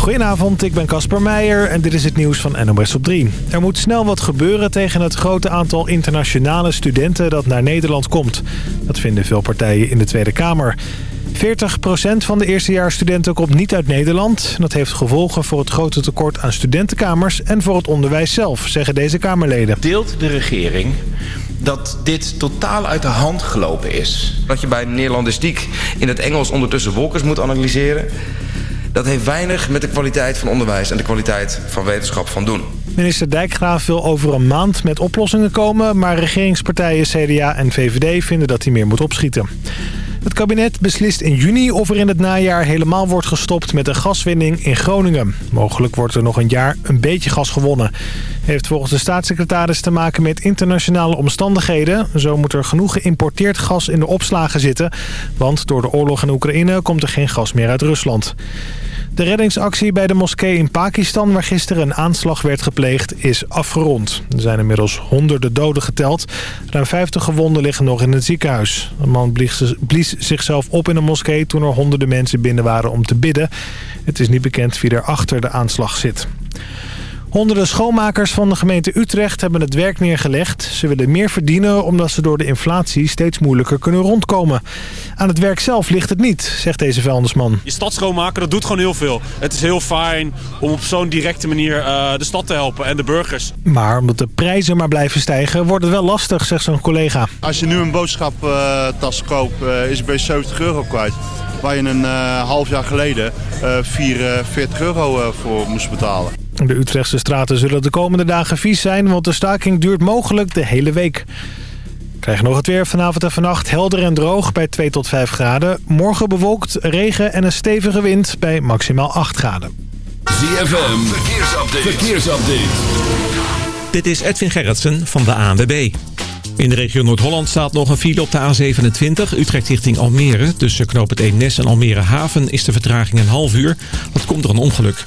Goedenavond, ik ben Casper Meijer en dit is het nieuws van NOS op 3. Er moet snel wat gebeuren tegen het grote aantal internationale studenten dat naar Nederland komt. Dat vinden veel partijen in de Tweede Kamer. 40% van de eerstejaarsstudenten komt niet uit Nederland. Dat heeft gevolgen voor het grote tekort aan studentenkamers en voor het onderwijs zelf, zeggen deze Kamerleden. Deelt de regering dat dit totaal uit de hand gelopen is? Dat je bij Nederlandistiek in het Engels ondertussen wolkers moet analyseren... dat heeft weinig met de kwaliteit van onderwijs en de kwaliteit van wetenschap van doen. Minister Dijkgraaf wil over een maand met oplossingen komen... maar regeringspartijen CDA en VVD vinden dat hij meer moet opschieten. Het kabinet beslist in juni of er in het najaar helemaal wordt gestopt met de gaswinning in Groningen. Mogelijk wordt er nog een jaar een beetje gas gewonnen. Heeft volgens de staatssecretaris te maken met internationale omstandigheden. Zo moet er genoeg geïmporteerd gas in de opslagen zitten. Want door de oorlog in Oekraïne komt er geen gas meer uit Rusland. De reddingsactie bij de moskee in Pakistan, waar gisteren een aanslag werd gepleegd, is afgerond. Er zijn inmiddels honderden doden geteld. Ruim 50 gewonden liggen nog in het ziekenhuis. Een man blies zichzelf op in een moskee toen er honderden mensen binnen waren om te bidden. Het is niet bekend wie er achter de aanslag zit. Honderden schoonmakers van de gemeente Utrecht hebben het werk neergelegd. Ze willen meer verdienen omdat ze door de inflatie steeds moeilijker kunnen rondkomen. Aan het werk zelf ligt het niet, zegt deze vuilnisman. Je stad schoonmaken, dat doet gewoon heel veel. Het is heel fijn om op zo'n directe manier uh, de stad te helpen en de burgers. Maar omdat de prijzen maar blijven stijgen, wordt het wel lastig, zegt zo'n collega. Als je nu een boodschaptas uh, koopt, uh, is het bij 70 euro kwijt. Waar je een half jaar geleden 44 euro voor moest betalen. De Utrechtse straten zullen de komende dagen vies zijn, want de staking duurt mogelijk de hele week. Krijgen nog het weer vanavond en vannacht helder en droog bij 2 tot 5 graden. Morgen bewolkt, regen en een stevige wind bij maximaal 8 graden. ZFM, verkeersupdate. verkeersupdate. Dit is Edwin Gerritsen van de ANWB. In de regio Noord-Holland staat nog een file op de A27, Utrecht richting Almere. Tussen knoop het Eemnes en Almere Haven is de vertraging een half uur. Dat komt door een ongeluk.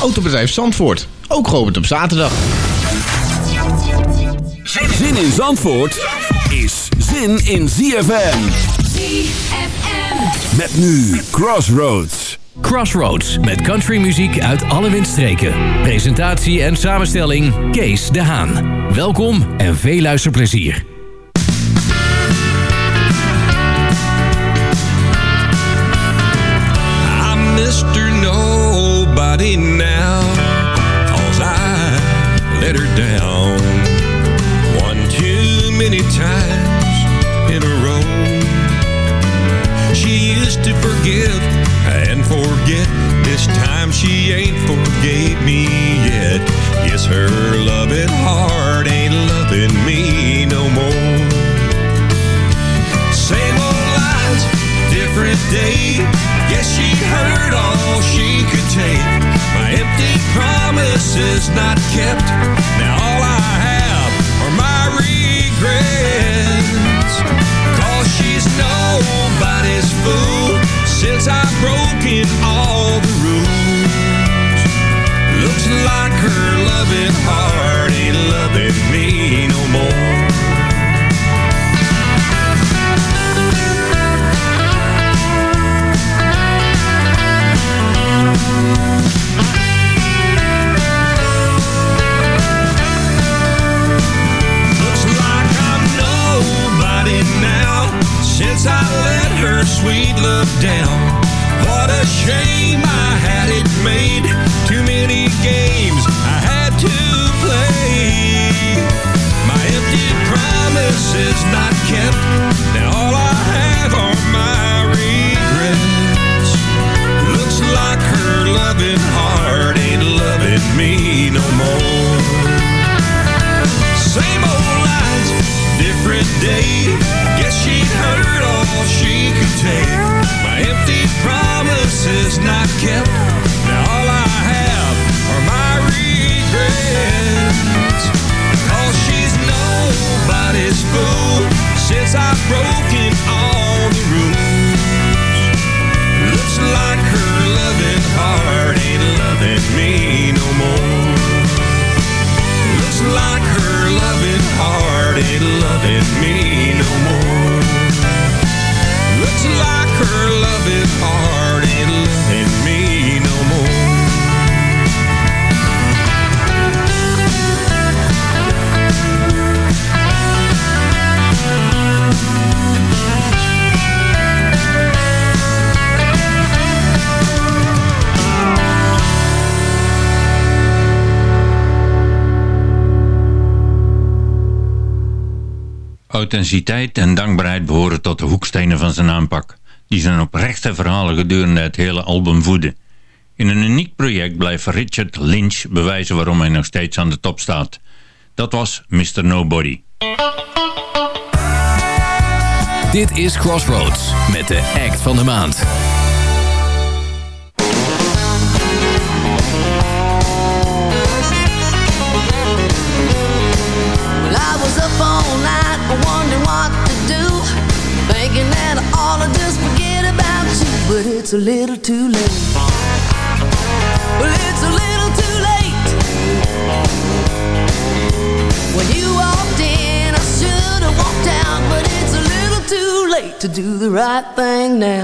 Autobedrijf Zandvoort. Ook geopend op zaterdag. Zin in Zandvoort is zin in ZFM. ZFM. Met nu Crossroads. Crossroads met countrymuziek uit alle windstreken. Presentatie en samenstelling Kees de Haan. Welkom en veel luisterplezier. I'm Mr. Nobody I let her down. One too many times in a row. She used to forgive and forget. This time she ain't forgave me yet. Yes, her loving heart ain't loving me no more. Same old lies, different day. Guess she heard all Authenticiteit en dankbaarheid behoren tot de hoekstenen van zijn aanpak, die zijn oprechte verhalen gedurende het hele album voeden. In een uniek project blijft Richard Lynch bewijzen waarom hij nog steeds aan de top staat. Dat was Mr. Nobody. Dit is Crossroads met de act van de maand. It's a little too late. Well, it's a little too late. When you walked in, I should have walked out. But it's a little too late to do the right thing now.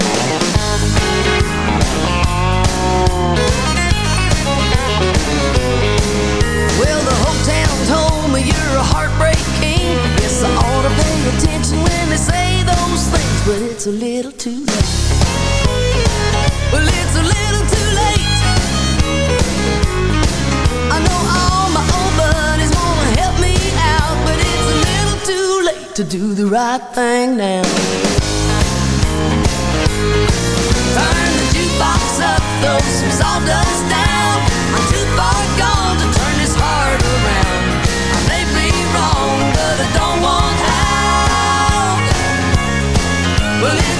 Well, the town told me you're a heartbreak king. Guess I ought to pay attention when they say those things, but it's a little too late. To help me out, but it's a little too late to do the right thing now. Turn the jukebox up, throw some down. I'm too far gone to turn this heart around. I may be wrong, but I don't want out. Well,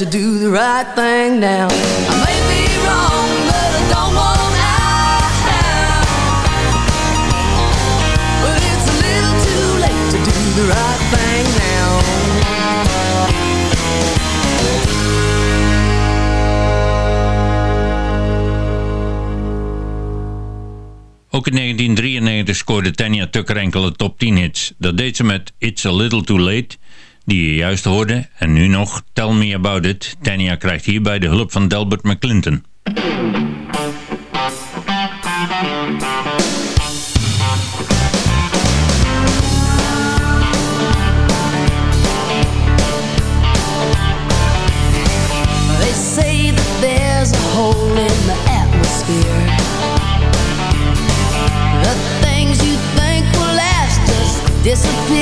to do the right thing now. I may be wrong, but I don't want out. But it's a little too late to do the right thing now. Ook in 1993 scoorde Tanya Tucker enkele top 10 hits. Dat deed ze met It's a Little Too Late, die je juist hoorde. En nu nog Tell Me About It. Tanya krijgt hierbij de hulp van Delbert McClinton. They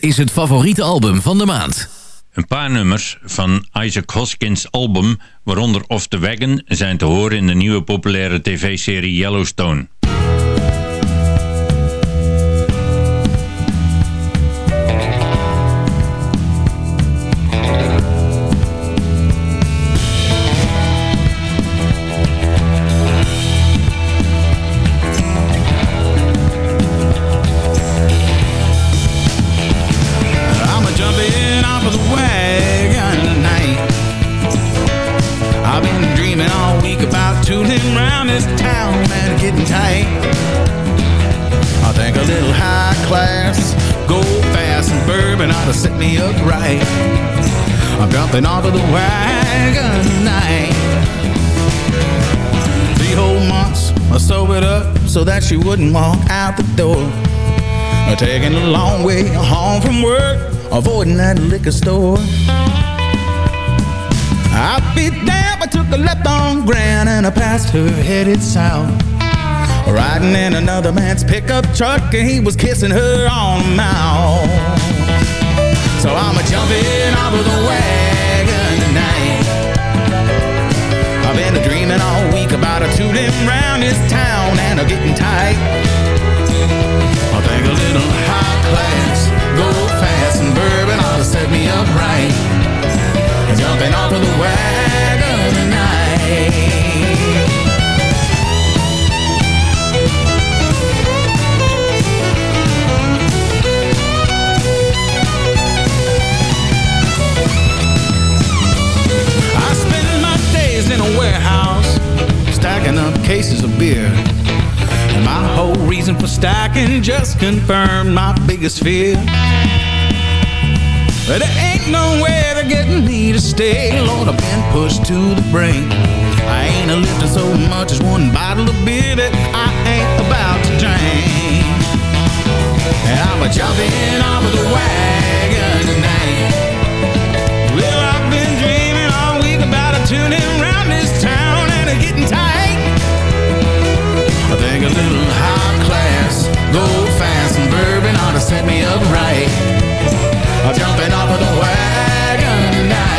is het favoriete album van de maand. Een paar nummers van Isaac Hoskins' album, waaronder Off the Wagon, zijn te horen in de nieuwe populaire tv-serie Yellowstone. The wagon tonight. Three whole months I sobered up so that she wouldn't walk out the door. Taking a long way home from work, avoiding that liquor store. I'd be damned, I took a left on Grand and I passed her headed south. Riding in another man's pickup truck and he was kissing her on the mouth. So I'm a jumping off of the wagon I've been a dreaming all week about a tooting round this town and a getting tight. I think a little high confirmed my biggest fear. But there ain't no way they're getting me to stay. Lord, I've been pushed to the brink. I ain't a lifting so much as one bottle of beer that I ain't about to drink. And I'm a jumping off of the wagon tonight. Well, I've been dreaming all week about a tuning around this town and a getting tight. I think a little high class, go fast and bourbon ought to set me up right. Jumping off of the wagon tonight.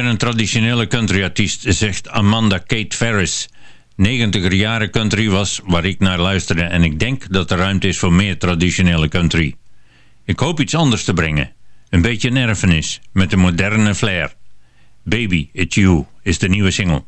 ben een traditionele country artiest zegt Amanda Kate Ferris. 90er jaren country was waar ik naar luisterde en ik denk dat er ruimte is voor meer traditionele country. Ik hoop iets anders te brengen. Een beetje nervenis met een moderne flair. Baby, It's You is de nieuwe single.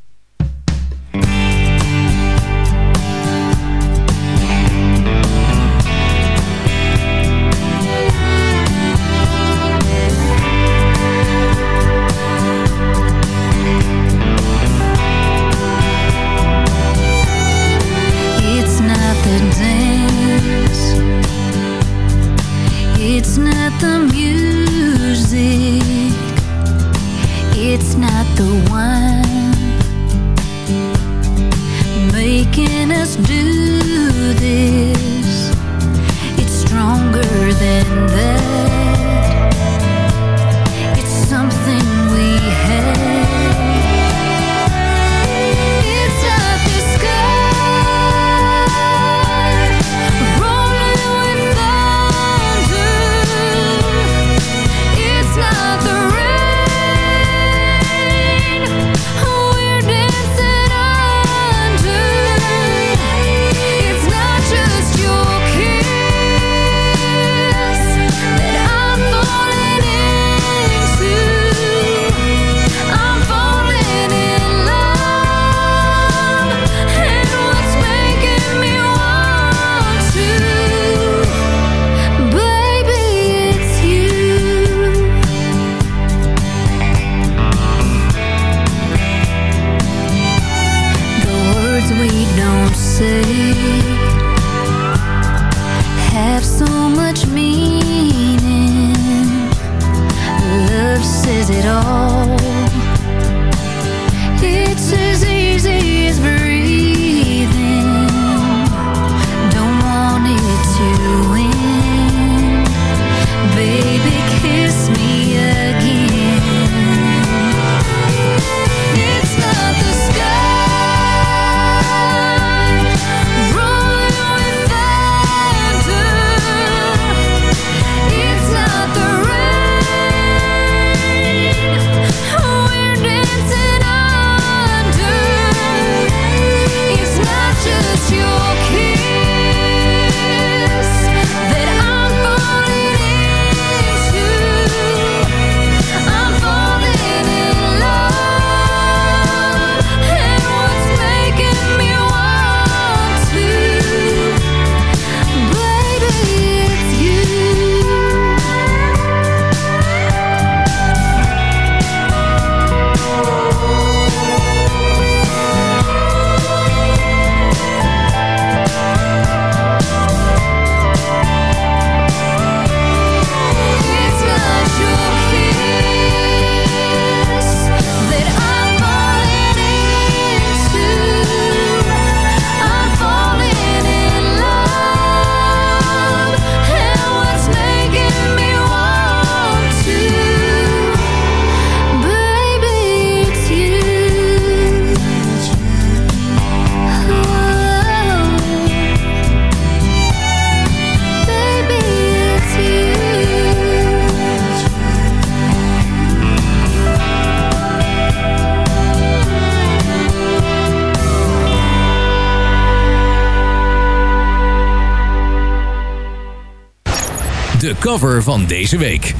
cover van deze week.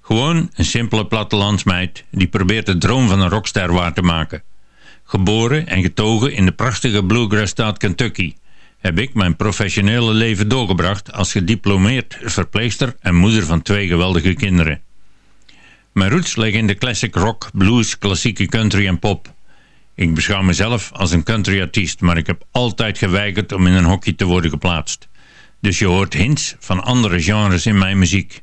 Gewoon een simpele plattelandsmeid die probeert de droom van een rockster waar te maken. Geboren en getogen in de prachtige bluegrassstaat Kentucky heb ik mijn professionele leven doorgebracht als gediplomeerd verpleegster en moeder van twee geweldige kinderen. Mijn roots liggen in de classic rock, blues, klassieke country en pop. Ik beschouw mezelf als een country artiest, maar ik heb altijd geweigerd om in een hokje te worden geplaatst. Dus je hoort hints van andere genres in mijn muziek.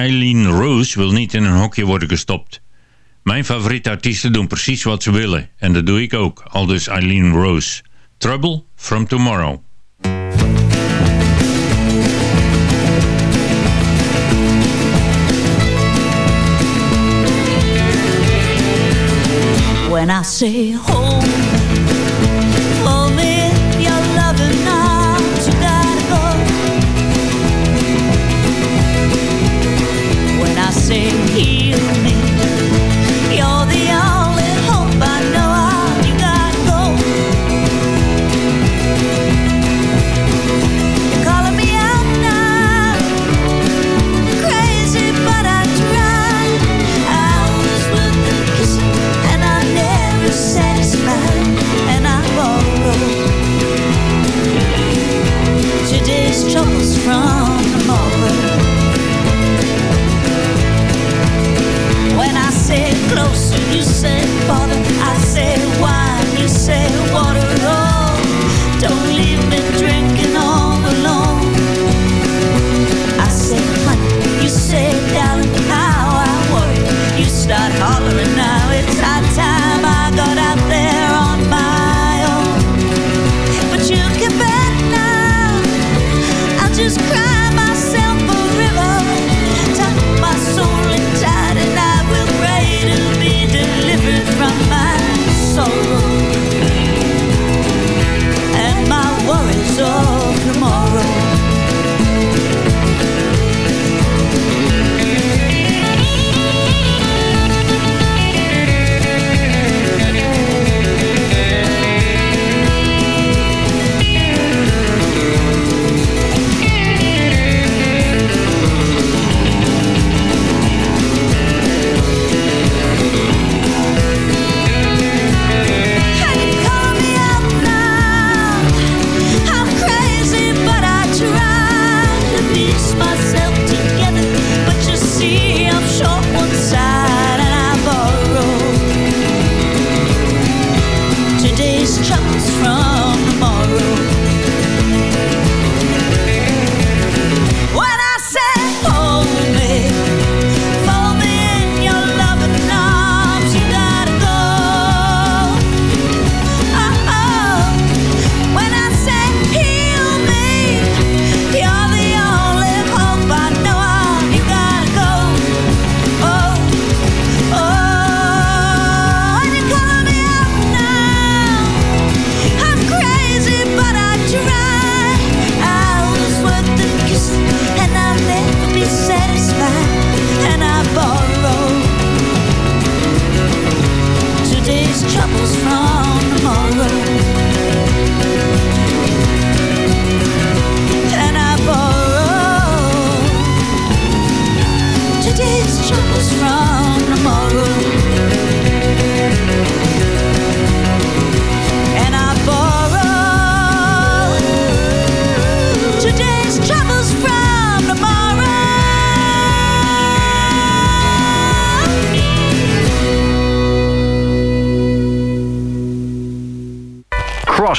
Eileen Rose wil niet in een hokje worden gestopt. Mijn favoriete artiesten doen precies wat ze willen. En dat doe ik ook, al dus Eileen Rose. Trouble from Tomorrow. When I say home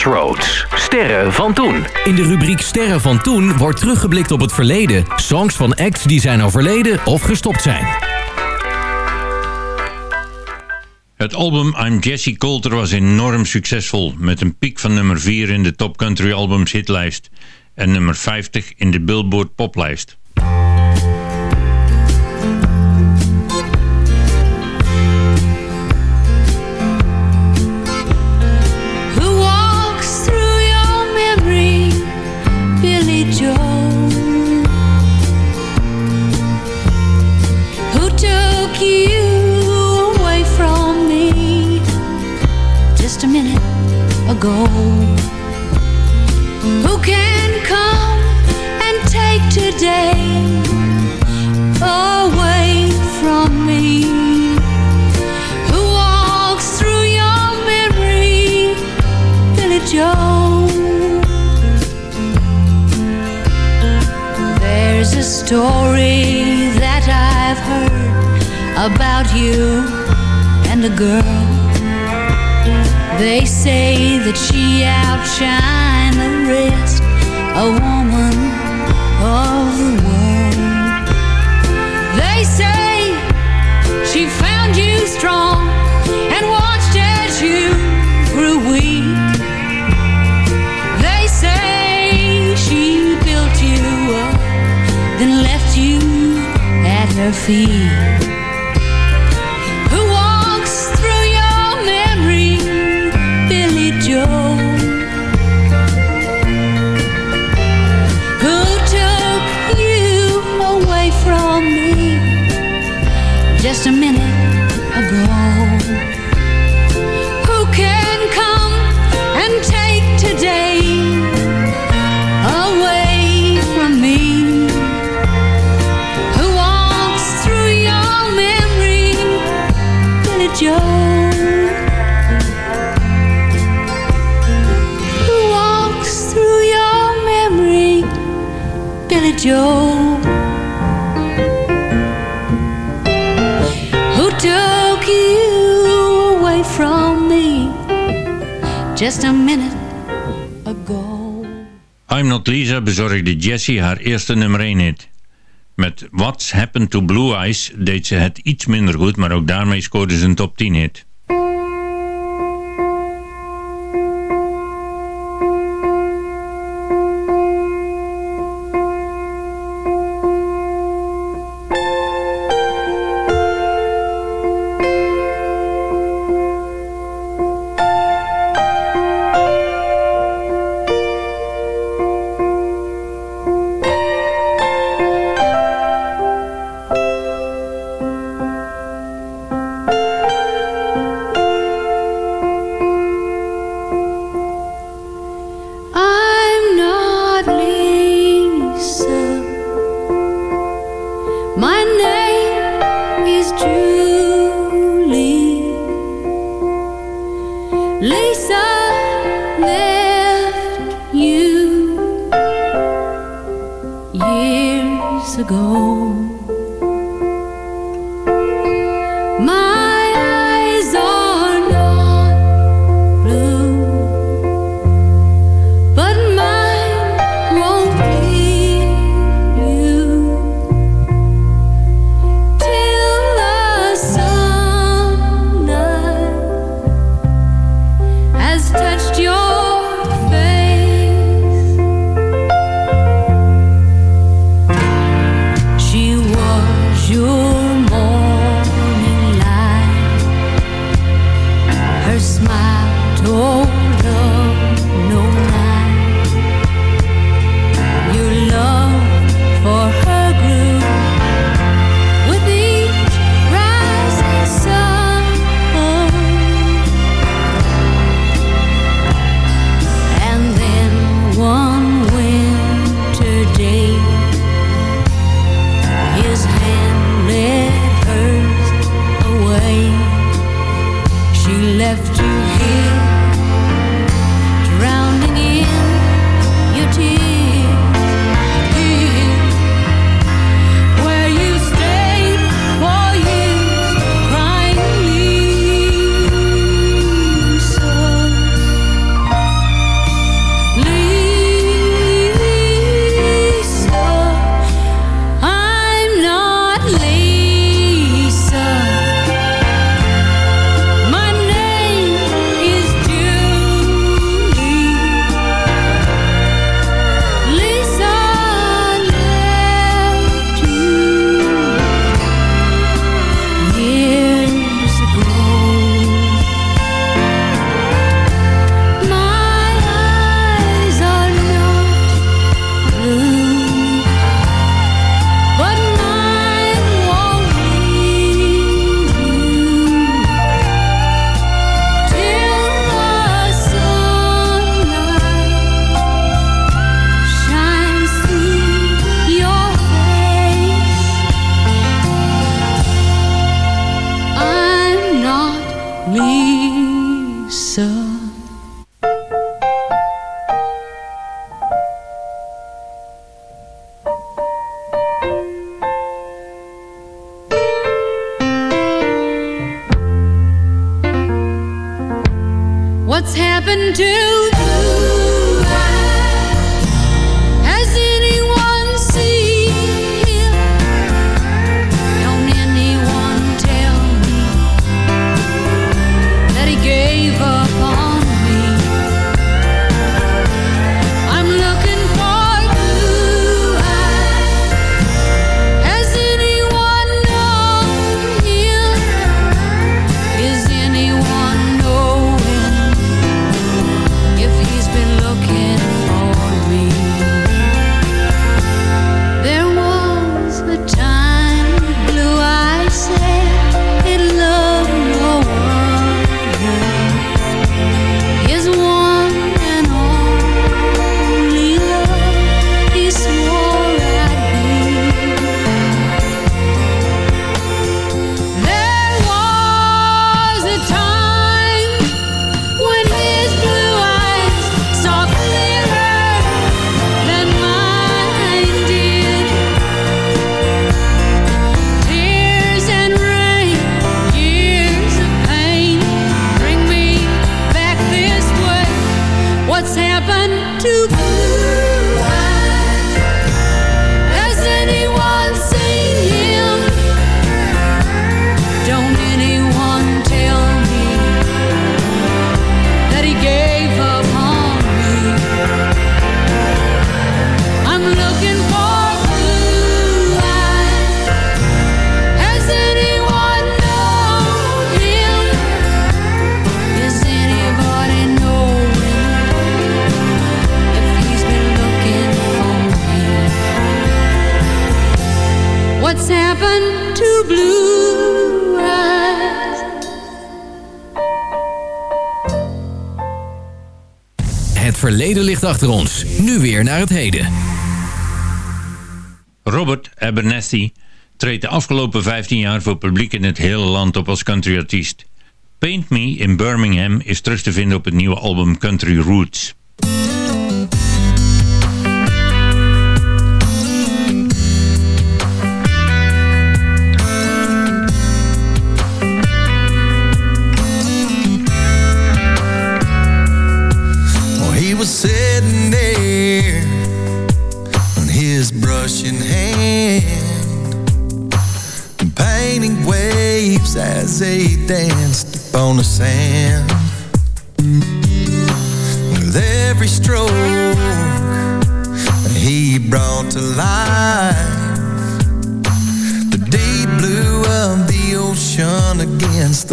Crossroads. Sterren van toen. In de rubriek Sterren van toen wordt teruggeblikt op het verleden. Songs van acts die zijn overleden of gestopt zijn. Het album I'm Jesse Coulter was enorm succesvol... met een piek van nummer 4 in de Top Country Albums hitlijst... en nummer 50 in de Billboard poplijst. go. Who can come and take today away from me? Who walks through your memory, Billy Joe? There's a story that I've heard about you and a girl they say that she outshined the rest. A woman of the world. They say she found you strong And watched as you grew weak. They say she built you up Then left you at her feet. I'm Not Lisa bezorgde Jessie haar eerste nummer 1 hit. Met What's Happened to Blue Eyes deed ze het iets minder goed, maar ook daarmee scoorde ze een top 10 hit. years ago. achter ons. Nu weer naar het heden. Robert Abernathy treedt de afgelopen 15 jaar voor publiek in het hele land op als countryartiest. Paint Me in Birmingham is terug te vinden op het nieuwe album Country Roots.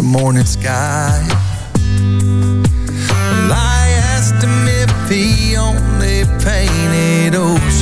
morning sky. Well, I asked him if he only painted ocean.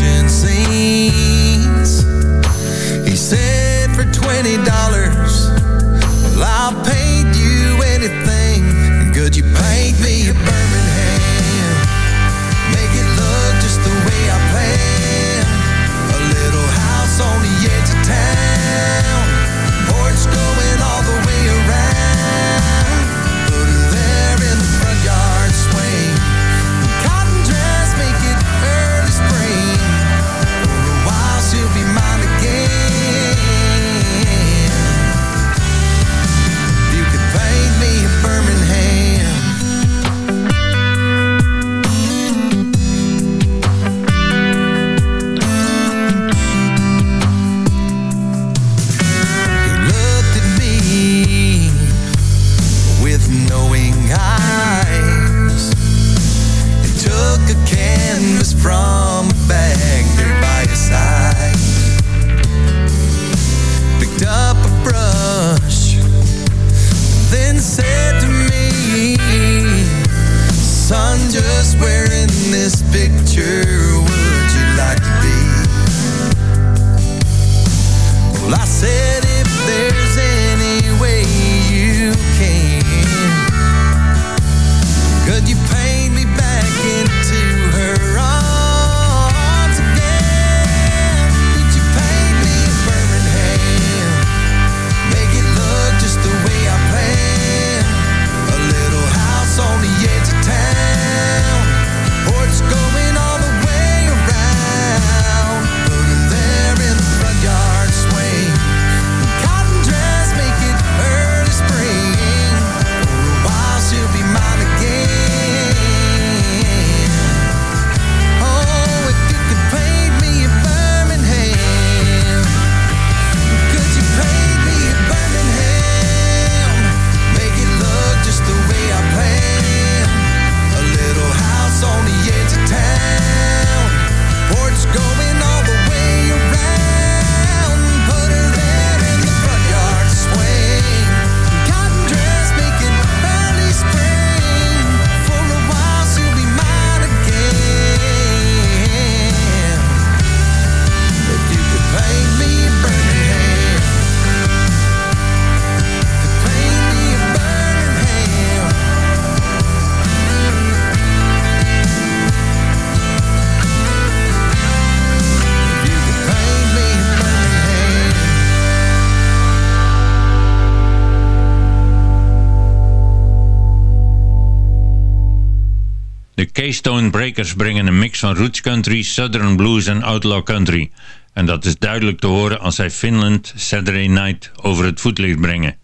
Keystone Breakers brengen een mix van roots country, southern blues en outlaw country. En dat is duidelijk te horen als zij Finland Saturday Night over het voetlicht brengen.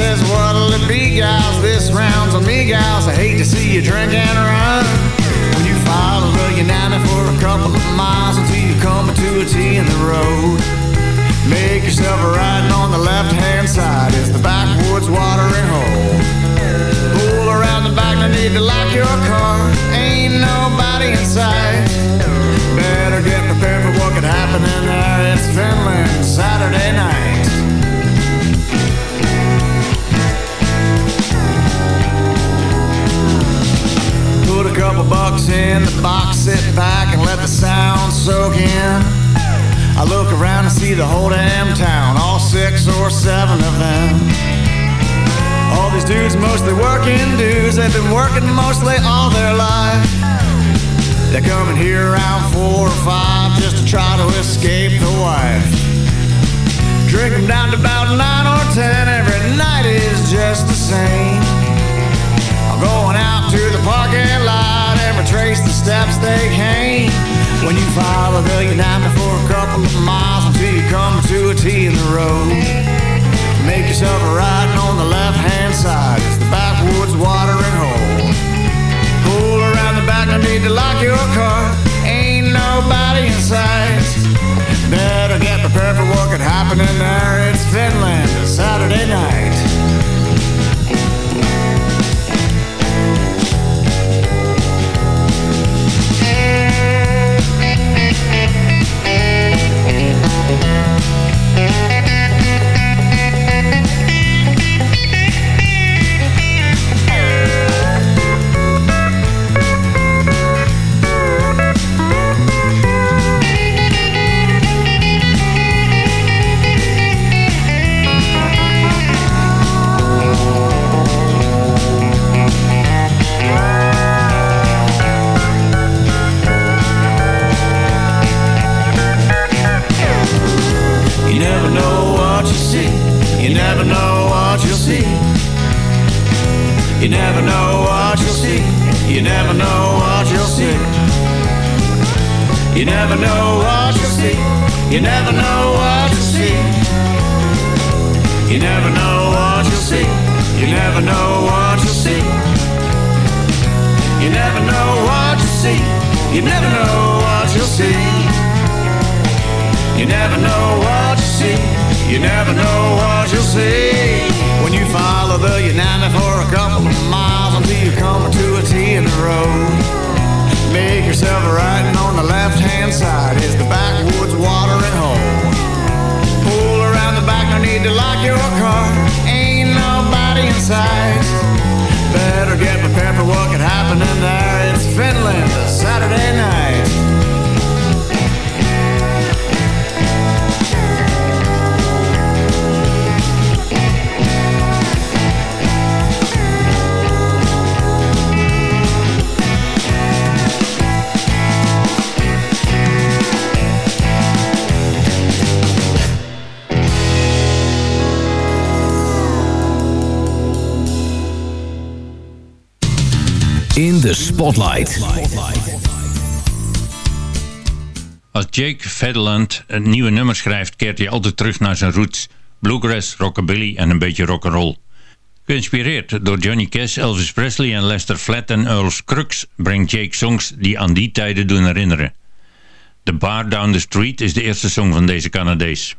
Says, what'll it be, gals? This round's on me, gals. I hate to see you drink and run. When you follow the United for a couple of miles until you come to a T in the road. Make yourself a riding on the left-hand side is the backwoods watering hole. Pull around the back, no need to lock your car. Ain't nobody inside. Better get prepared for what could happen in there. It's Finland, Saturday night. Couple bucks in the box, sit back and let the sound soak in. I look around and see the whole damn town, all six or seven of them. All these dudes mostly working dudes, they've been working mostly all their life. They're coming here around four or five just to try to escape the wife. Drink 'em down to about nine or ten, every night is just the same. I'm going out to the parking lot and retrace the steps they came. When you follow the United for a couple of miles until you come to a T in the road. Make yourself a riding on the left-hand side. It's the backwoods watering hole. Pull around the back, no need to lock your car. Ain't nobody in sight. Better get prepared for what could happen in there. It's Finland, de Spotlight. Als Jake Federland een nieuwe nummer schrijft, keert hij altijd terug naar zijn roots. Bluegrass, rockabilly en een beetje rock'n'roll. Geïnspireerd door Johnny Cash, Elvis Presley en Lester Flatt en Earl Scruggs brengt Jake songs die aan die tijden doen herinneren. The Bar Down the Street is de eerste song van deze Canadees.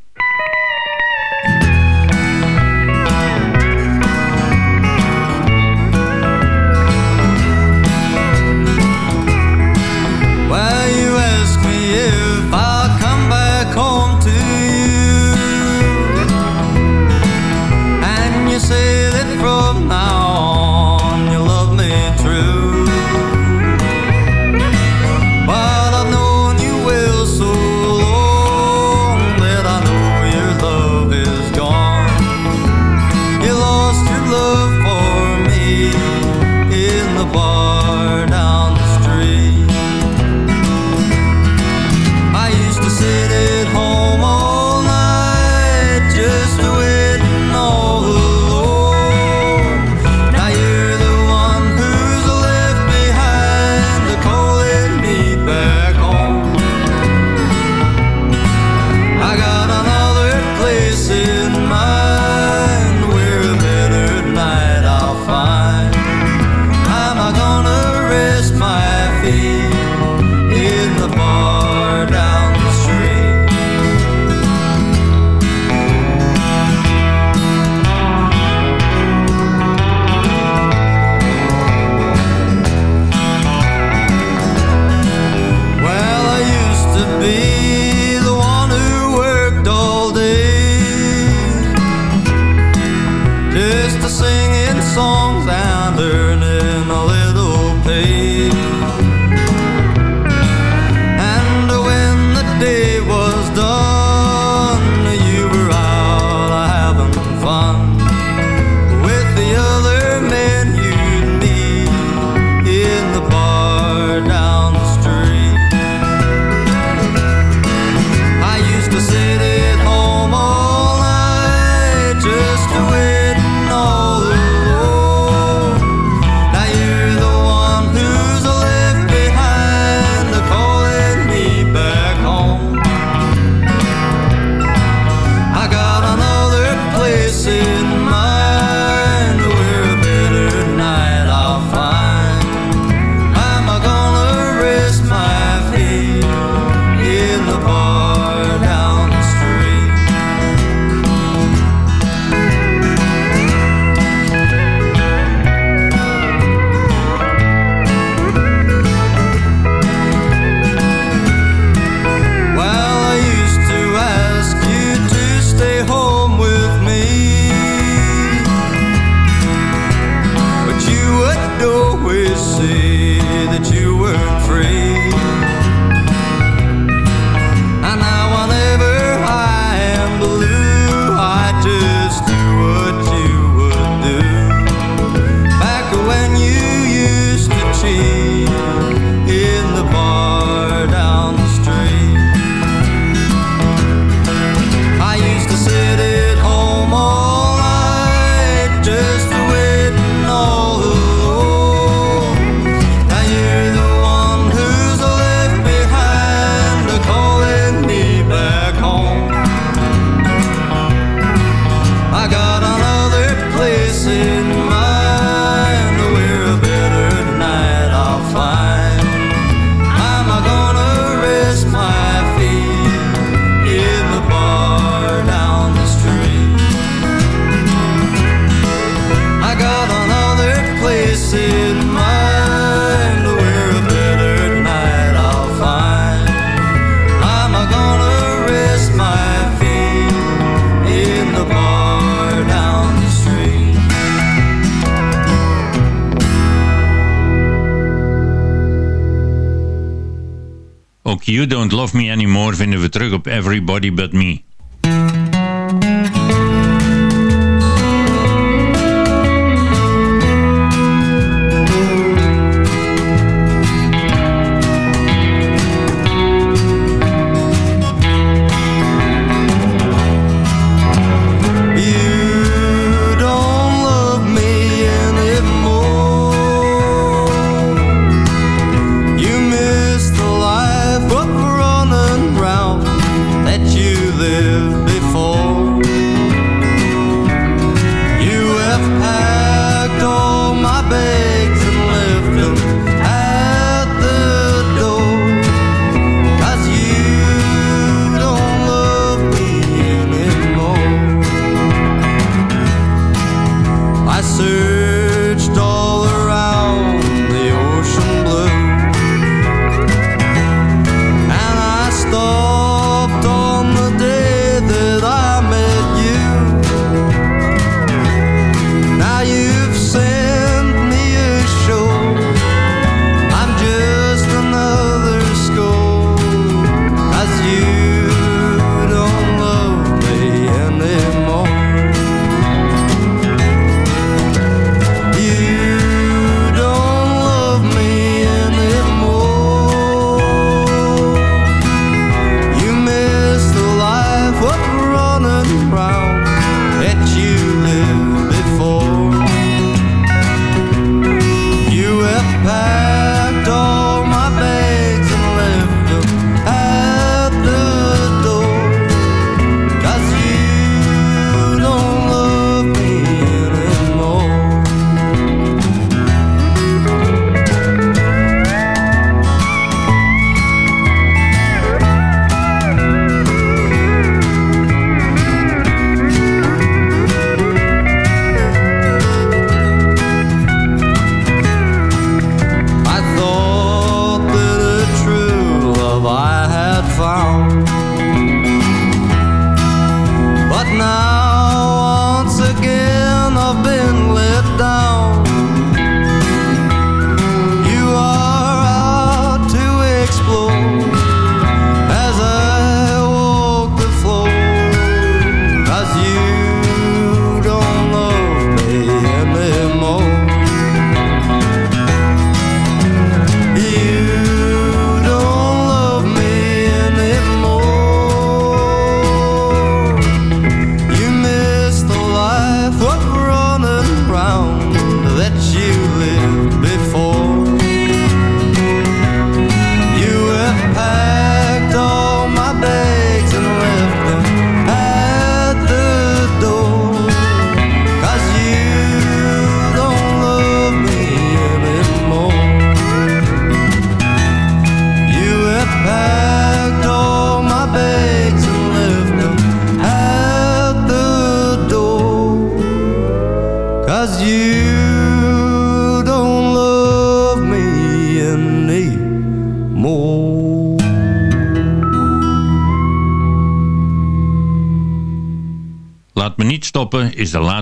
Nobody But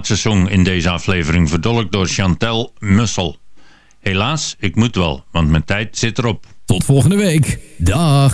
Haagse in deze aflevering, verdolkt door Chantel Mussel. Helaas, ik moet wel, want mijn tijd zit erop. Tot volgende week. Dag.